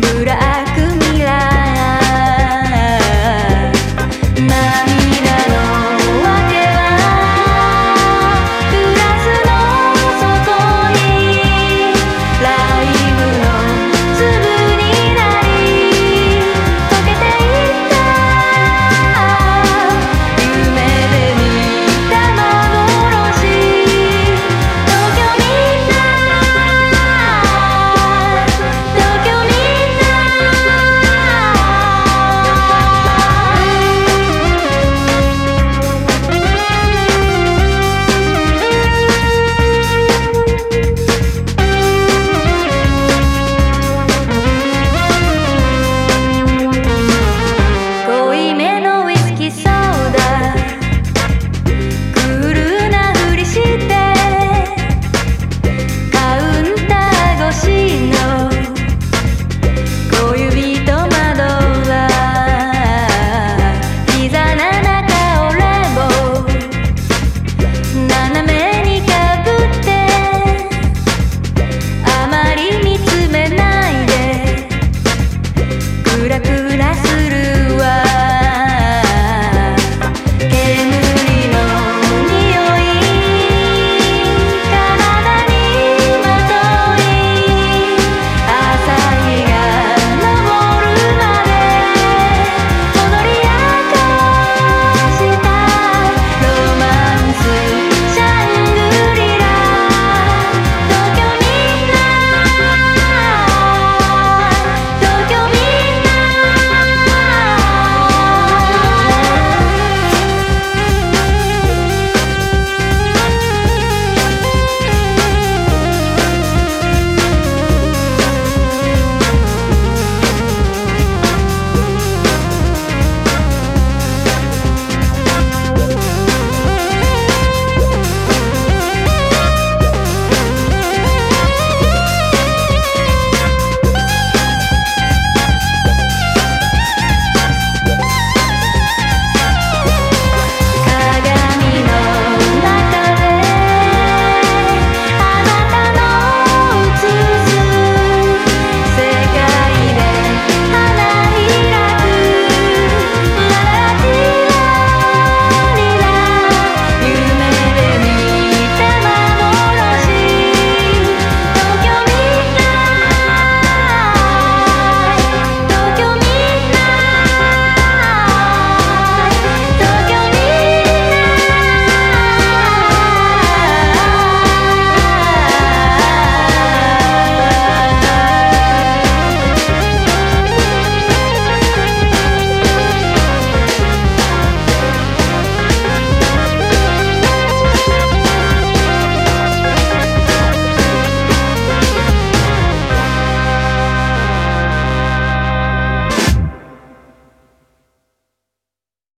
ぶら